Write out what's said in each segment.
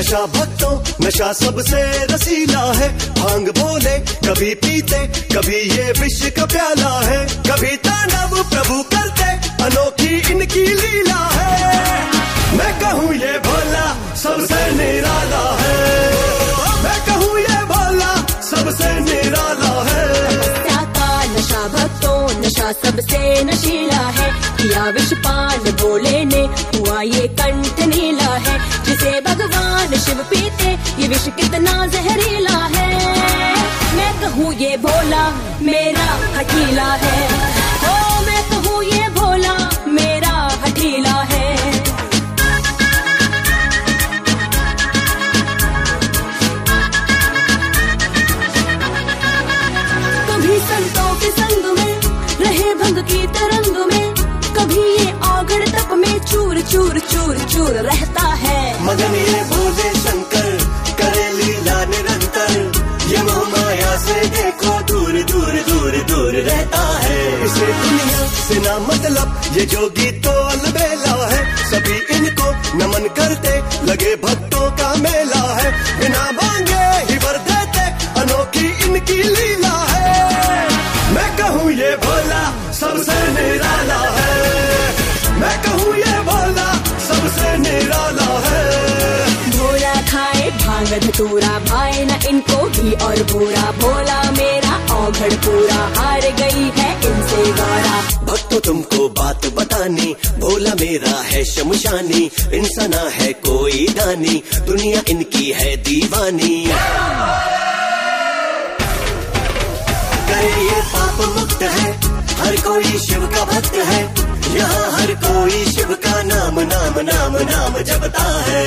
नशा भक्तों, नशा सबसे रसीला है। भाँग बोले, कभी पीते, कभी ये विश्व का प्याला है। कभी तांडव प्रभु करते, अनोखी इनकी लीला है। मैं कहूँ ये भोला सबसे निराला है। नशीला है। किया विषपान बोले ने, हुआ ये कंठ नीला है। जिसे भगवान शिव पीते, ये विष कितना जहरीला है। मैं कहूँ ये भोला मेरा अकेला है। चूर रहता है। मगन ये भोले शंकर, करे लीला निरंतर। ये माया से देखो, दूर दूर दूर दूर रहता है। इसे दुनिया से ना मतलब ये जोगी तो अलबेला है। सभी इनको नमन करते, लगे भक्तों धतूरा भाई न इनको भी और बुरा भोला मेरा औघड़ पूरा हार गई है इनसे गौरा भक्तों तुमको बात बतानी भोला मेरा है शमशानी इंसाना है कोई दानी दुनिया इनकी है दीवानी। करे ये पाप मुक्त है हर कोई शिव का भक्त है। यहाँ हर कोई शिव का नाम नाम नाम नाम जपता है।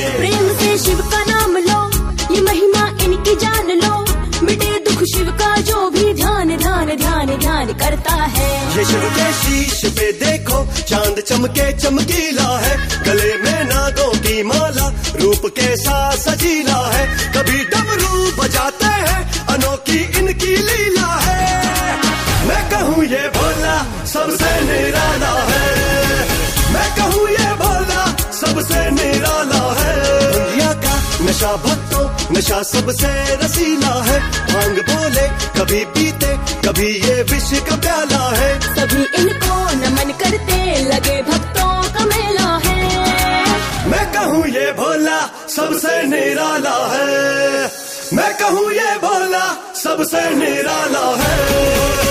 इनकी जान लो। मिटे दुख शिव का जो भी ध्यान ध्यान ध्यान ध्यान करता है। ये शिव के शीश पे देखो, चाँद चमके, चमकीला है। गले में नागों की माला, रूप कैसा सजीला है। कभी डमरू बजाते हैं, अनोखी इनकी लीला है। मैं कहूँ ये भोला सबसे निराला है। मैं कहूँ ये भोला सबसे निराला का नशा भक्तों नशा सबसे रसीला है। भाँग बोले कभी पीते कभी ये विश्व का प्याला है। सभी इनको नमन करते लगे भक्तों का मेला है। मैं कहूँ ये भोला सबसे निराला है। मैं कहूँ ये भोला सबसे निराला है।